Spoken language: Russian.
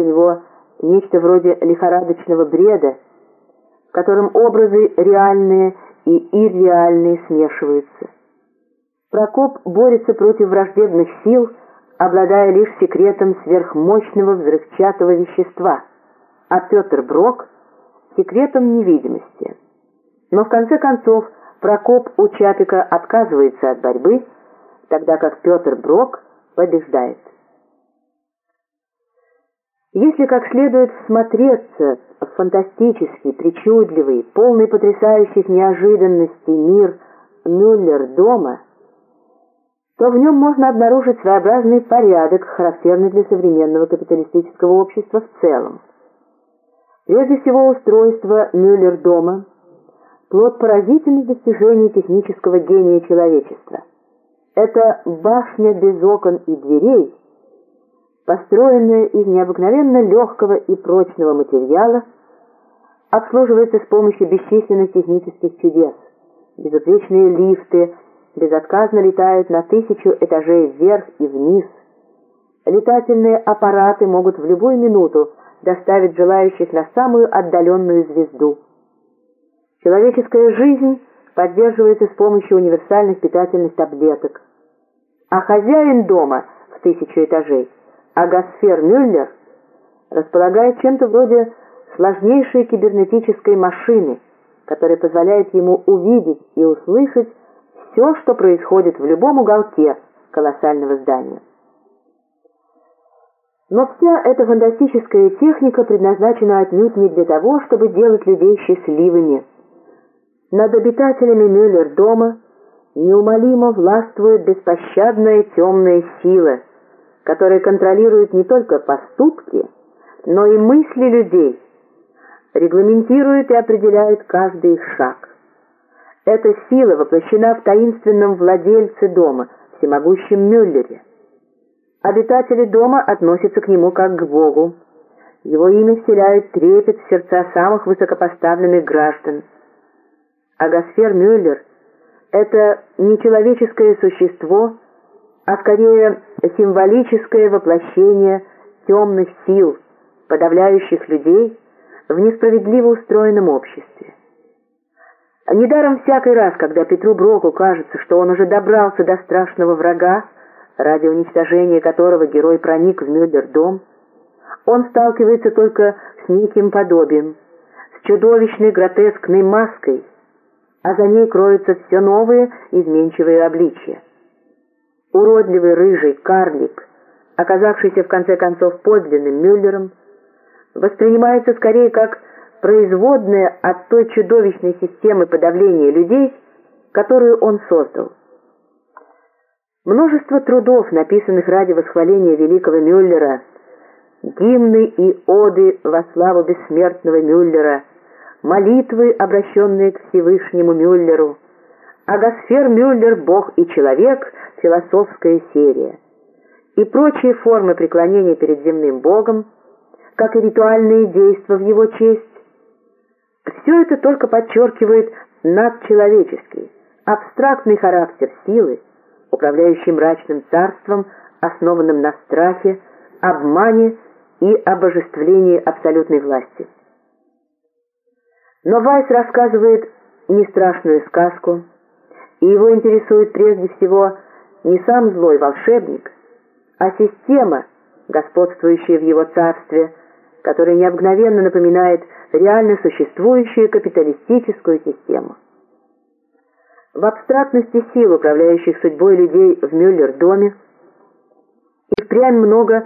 у него нечто вроде лихорадочного бреда, в котором образы реальные и ирреальные смешиваются. Прокоп борется против враждебных сил, обладая лишь секретом сверхмощного взрывчатого вещества, а Петр Брок — секретом невидимости. Но в конце концов Прокоп у Чапика отказывается от борьбы, тогда как Петр Брок побеждает. Если как следует всмотреться в фантастический, причудливый, полный потрясающих неожиданностей мир Мюллер-дома, то в нем можно обнаружить своеобразный порядок, характерный для современного капиталистического общества в целом. Прежде всего, устройство Мюллер-дома – плод поразительных достижений технического гения человечества. Это башня без окон и дверей – построенная из необыкновенно легкого и прочного материала, обслуживается с помощью бесчисленных технических чудес. Безупречные лифты безотказно летают на тысячу этажей вверх и вниз. Летательные аппараты могут в любую минуту доставить желающих на самую отдаленную звезду. Человеческая жизнь поддерживается с помощью универсальных питательных таблеток. А хозяин дома в тысячу этажей – Агасфер Мюллер располагает чем-то вроде сложнейшей кибернетической машины, которая позволяет ему увидеть и услышать все, что происходит в любом уголке колоссального здания. Но вся эта фантастическая техника предназначена отнюдь не для того, чтобы делать людей счастливыми. Над обитателями Мюллер-дома неумолимо властвует беспощадная темная сила – которые контролируют не только поступки, но и мысли людей, регламентируют и определяют каждый их шаг. Эта сила воплощена в таинственном владельце дома, всемогущем Мюллере. Обитатели дома относятся к нему как к Богу. Его имя вселяет трепет в сердца самых высокопоставленных граждан. Агасфер Мюллер – это нечеловеческое существо – а скорее символическое воплощение темных сил, подавляющих людей в несправедливо устроенном обществе. Недаром всякий раз, когда Петру Броку кажется, что он уже добрался до страшного врага, ради уничтожения которого герой проник в Мюллер-дом, он сталкивается только с неким подобием, с чудовищной гротескной маской, а за ней кроются все новые изменчивые обличия уродливый рыжий карлик, оказавшийся в конце концов подлинным Мюллером, воспринимается скорее как производная от той чудовищной системы подавления людей, которую он создал. Множество трудов, написанных ради восхваления великого Мюллера, гимны и оды во славу бессмертного Мюллера, молитвы, обращенные к Всевышнему Мюллеру, Агасфер Мюллер «Бог и человек» философская серия и прочие формы преклонения перед земным Богом, как и ритуальные действия в его честь, все это только подчеркивает надчеловеческий, абстрактный характер силы, управляющий мрачным царством, основанным на страхе, обмане и обожествлении абсолютной власти. Но Вайс рассказывает не страшную сказку, и его интересует прежде всего не сам злой волшебник, а система, господствующая в его царстве, которая необыкновенно напоминает реально существующую капиталистическую систему. В абстрактности сил, управляющих судьбой людей в Мюллер-доме, и впрямь много